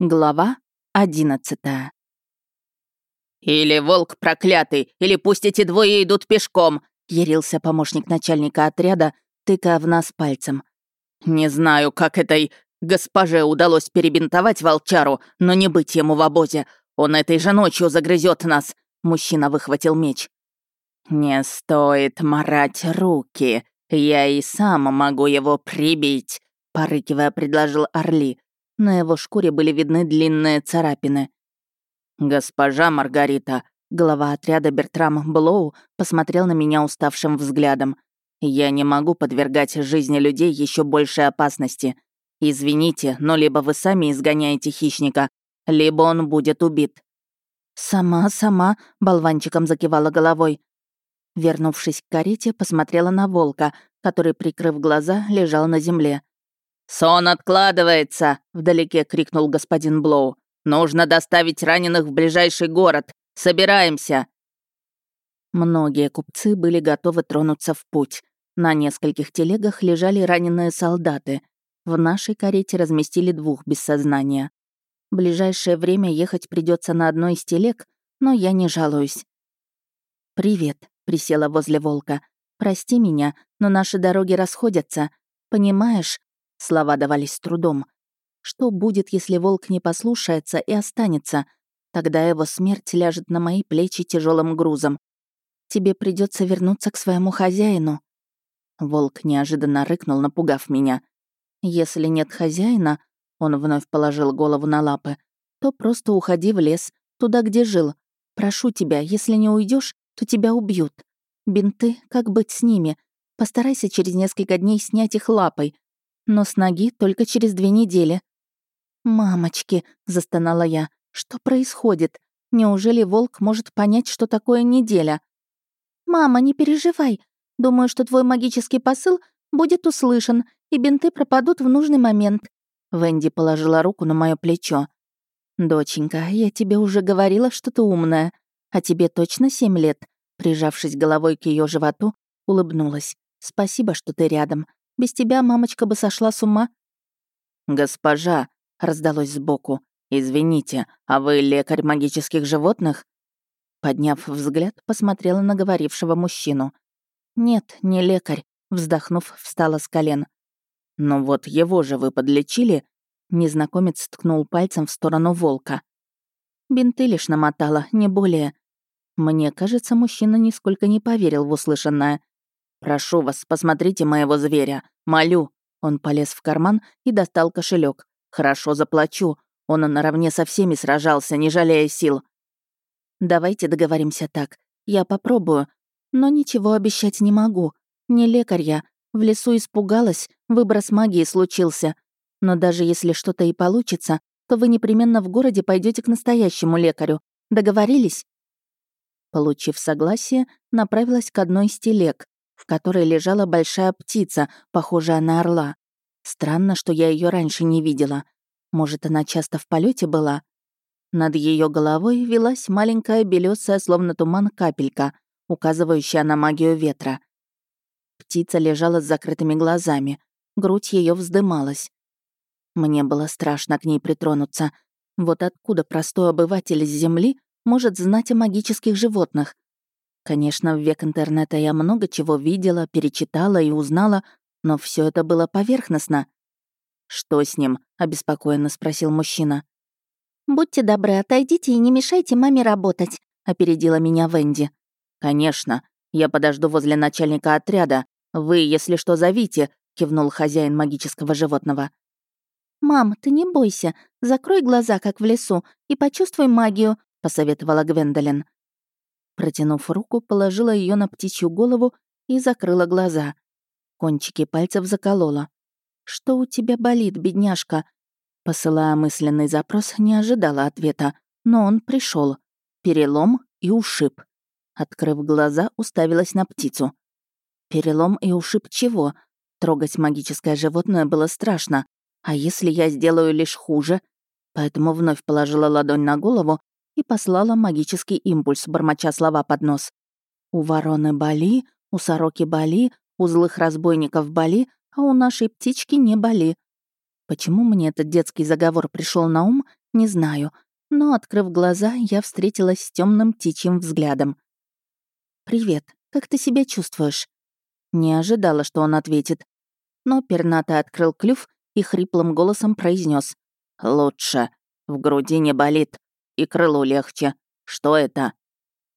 Глава одиннадцатая. «Или волк проклятый, или пусть эти двое идут пешком», — ярился помощник начальника отряда, тыкая в нас пальцем. «Не знаю, как этой госпоже удалось перебинтовать волчару, но не быть ему в обозе. Он этой же ночью загрызет нас», — мужчина выхватил меч. «Не стоит марать руки, я и сам могу его прибить», — порыкивая предложил Орли. На его шкуре были видны длинные царапины. «Госпожа Маргарита», глава отряда Бертрам Блоу, посмотрел на меня уставшим взглядом. «Я не могу подвергать жизни людей еще большей опасности. Извините, но либо вы сами изгоняете хищника, либо он будет убит». «Сама, сама», — болванчиком закивала головой. Вернувшись к карете, посмотрела на волка, который, прикрыв глаза, лежал на земле. «Сон откладывается!» — вдалеке крикнул господин Блоу. «Нужно доставить раненых в ближайший город. Собираемся!» Многие купцы были готовы тронуться в путь. На нескольких телегах лежали раненые солдаты. В нашей карете разместили двух без сознания. В ближайшее время ехать придется на одной из телег, но я не жалуюсь. «Привет», — присела возле волка. «Прости меня, но наши дороги расходятся. Понимаешь, Слова давались с трудом. Что будет, если волк не послушается и останется? Тогда его смерть ляжет на мои плечи тяжелым грузом. Тебе придется вернуться к своему хозяину. Волк неожиданно рыкнул, напугав меня. Если нет хозяина, он вновь положил голову на лапы, то просто уходи в лес, туда, где жил. Прошу тебя, если не уйдешь, то тебя убьют. Бинты, как быть с ними? Постарайся через несколько дней снять их лапой но с ноги только через две недели. «Мамочки!» — застонала я. «Что происходит? Неужели волк может понять, что такое неделя?» «Мама, не переживай. Думаю, что твой магический посыл будет услышан, и бинты пропадут в нужный момент». Венди положила руку на мое плечо. «Доченька, я тебе уже говорила, что ты умная. А тебе точно семь лет?» Прижавшись головой к ее животу, улыбнулась. «Спасибо, что ты рядом. Без тебя мамочка бы сошла с ума». «Госпожа», — раздалось сбоку, — «извините, а вы лекарь магических животных?» Подняв взгляд, посмотрела на говорившего мужчину. «Нет, не лекарь», — вздохнув, встала с колен. «Ну вот его же вы подлечили?» Незнакомец ткнул пальцем в сторону волка. «Бинты лишь намотала, не более». Мне кажется, мужчина нисколько не поверил в услышанное. «Прошу вас, посмотрите моего зверя. Молю». Он полез в карман и достал кошелек. «Хорошо заплачу. Он наравне со всеми сражался, не жалея сил». «Давайте договоримся так. Я попробую. Но ничего обещать не могу. Не лекарь я. В лесу испугалась, выброс магии случился. Но даже если что-то и получится, то вы непременно в городе пойдете к настоящему лекарю. Договорились?» Получив согласие, направилась к одной из телег, которой лежала большая птица, похожая на орла. Странно, что я ее раньше не видела. Может, она часто в полете была? Над ее головой велась маленькая белесая, словно туман, капелька, указывающая на магию ветра. Птица лежала с закрытыми глазами, грудь ее вздымалась. Мне было страшно к ней притронуться. Вот откуда простой обыватель с Земли может знать о магических животных? Конечно, в век интернета я много чего видела, перечитала и узнала, но все это было поверхностно. «Что с ним?» — обеспокоенно спросил мужчина. «Будьте добры, отойдите и не мешайте маме работать», — опередила меня Венди. «Конечно. Я подожду возле начальника отряда. Вы, если что, зовите», — кивнул хозяин магического животного. «Мам, ты не бойся. Закрой глаза, как в лесу, и почувствуй магию», — посоветовала Гвендолин. Протянув руку, положила ее на птичью голову и закрыла глаза. Кончики пальцев заколола. «Что у тебя болит, бедняжка?» Посылая мысленный запрос, не ожидала ответа, но он пришел. Перелом и ушиб. Открыв глаза, уставилась на птицу. Перелом и ушиб чего? Трогать магическое животное было страшно. А если я сделаю лишь хуже? Поэтому вновь положила ладонь на голову и послала магический импульс, бормоча слова под нос. «У вороны боли, у сороки боли, у злых разбойников боли, а у нашей птички не боли». Почему мне этот детский заговор пришел на ум, Не знаю, но, открыв глаза, я встретилась с темным птичьим взглядом. «Привет, как ты себя чувствуешь?» Не ожидала, что он ответит. Но пернатый открыл клюв и хриплым голосом произнес: «Лучше. В груди не болит. И крылу легче. Что это?»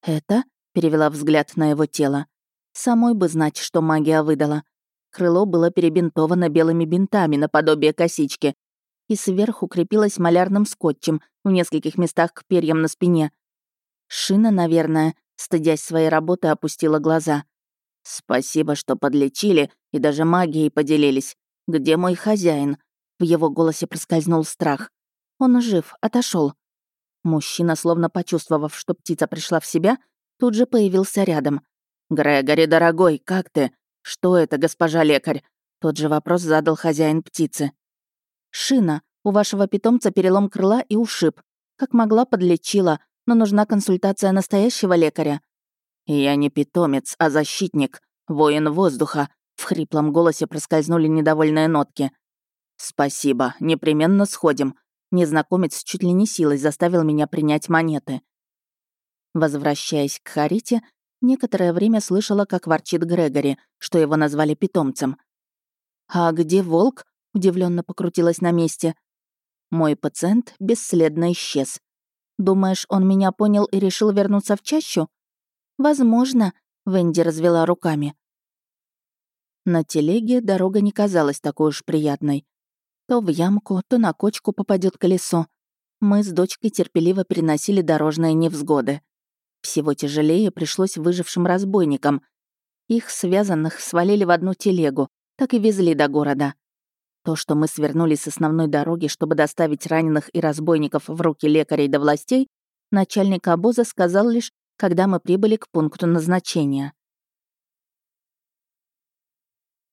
«Это?» — перевела взгляд на его тело. «Самой бы знать, что магия выдала. Крыло было перебинтовано белыми бинтами наподобие косички, и сверху крепилось малярным скотчем в нескольких местах к перьям на спине. Шина, наверное, стыдясь своей работы, опустила глаза. «Спасибо, что подлечили и даже магией поделились. Где мой хозяин?» В его голосе проскользнул страх. Он жив, отошел. Мужчина, словно почувствовав, что птица пришла в себя, тут же появился рядом. «Грегори, дорогой, как ты? Что это, госпожа лекарь?» Тот же вопрос задал хозяин птицы. «Шина, у вашего питомца перелом крыла и ушиб. Как могла, подлечила, но нужна консультация настоящего лекаря». «Я не питомец, а защитник, воин воздуха», в хриплом голосе проскользнули недовольные нотки. «Спасибо, непременно сходим». Незнакомец чуть ли не силой заставил меня принять монеты. Возвращаясь к Харите, некоторое время слышала, как ворчит Грегори, что его назвали питомцем. «А где волк?» — удивленно покрутилась на месте. Мой пациент бесследно исчез. Думаешь, он меня понял и решил вернуться в чащу? Возможно, Венди развела руками. На телеге дорога не казалась такой уж приятной. То в ямку, то на кочку попадет колесо. Мы с дочкой терпеливо переносили дорожные невзгоды. Всего тяжелее пришлось выжившим разбойникам. Их, связанных, свалили в одну телегу, так и везли до города. То, что мы свернули с основной дороги, чтобы доставить раненых и разбойников в руки лекарей до властей, начальник обоза сказал лишь, когда мы прибыли к пункту назначения.